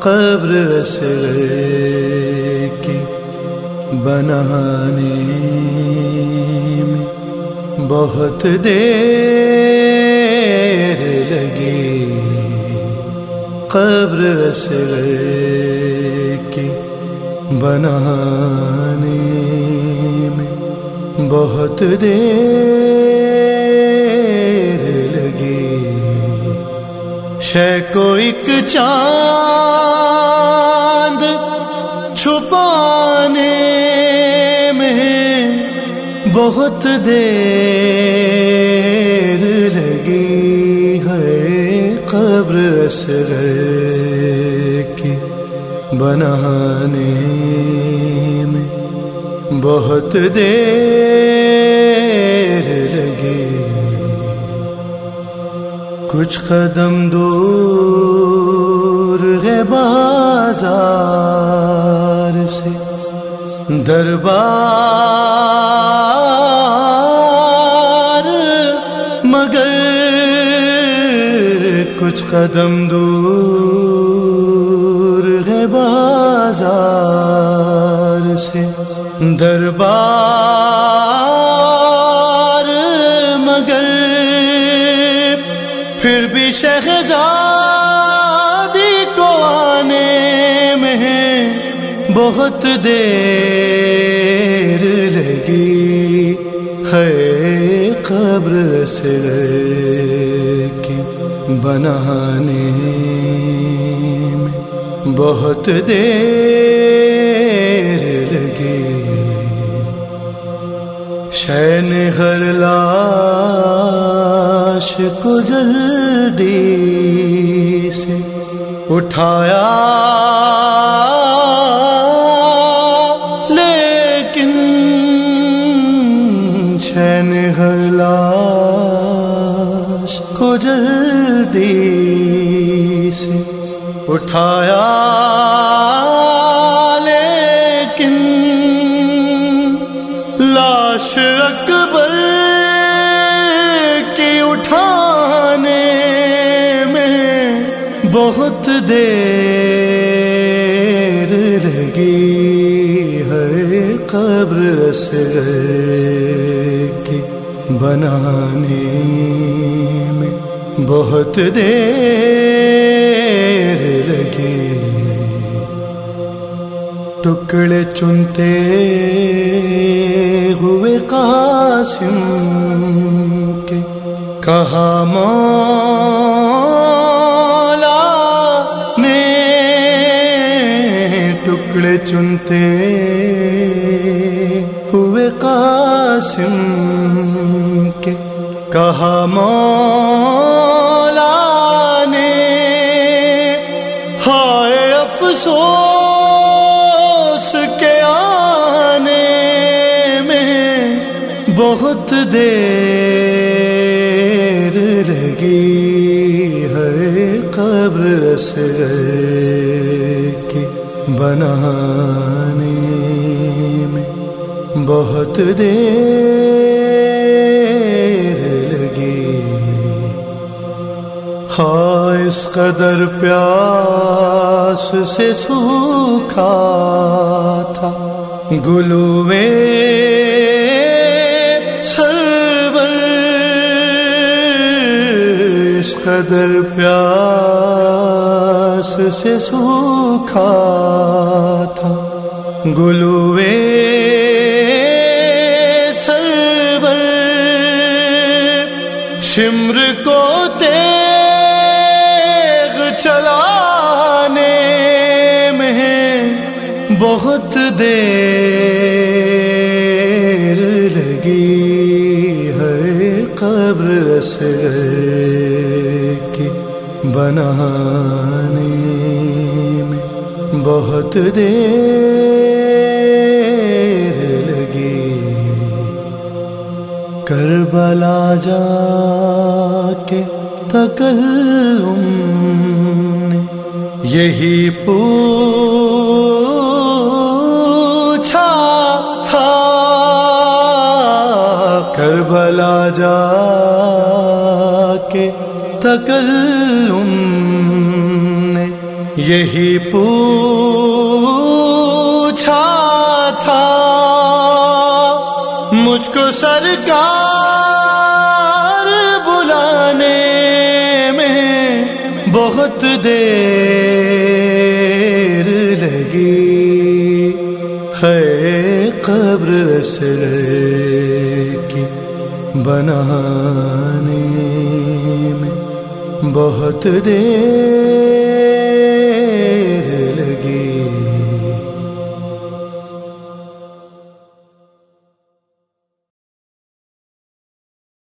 قبر سے کی بنانے میں بہت دیر لگی۔ قبر سے کی بنانے میں بہت دیر شے کو ایک چاند چھپانے میں بہت دیر لگی ہے قبر اثر کی بنانے میں بہت دیر کچھ قدم دور ہے بازار سے دربار، مگر کچھ قدم دور ہے بازار سے دربار بھی شہزادی کو آنے میں بہت دیر لگی ہے قبر سے کی بنانے میں بہت دیر لگی۔ شین گھر لاش کو جلدی سے اٹھایا۔ لیکن چین ہر لاش کو جلدی سے اٹھایا۔ بہت دیر لگی ہے قبر سے کی بنانے میں بہت دیر لگی ٹکڑے چنتے ہوئے قاسم کے کہا مولا ٹکڑے چنتے ہوئے قاسم کے کہا مولا نے، ہائے افسوس کے آنے میں بہت دیر لگی ہے قبر سے۔ بنانے میں بہت دیر لگی ہاں اس قدر پیاس سے سوکھا تھا۔ گلوے سرور۔ اس قدر پیاس سے سوکھا تھا۔ گلوے سرور شمر کو تیغ چلانے میں بہت دیر لگی ہے قبر سے کی بنانے میں بہت دیر لگی کربلا جا کے تکلم نے یہی پوچھا تھا۔ کربلا جا تکلم نے یہی پوچھا تھا۔ مجھ کو سرکار بلانے میں بہت دیر لگی۔ ہے قبر اصل کی بنانے میں۔ بہت دیر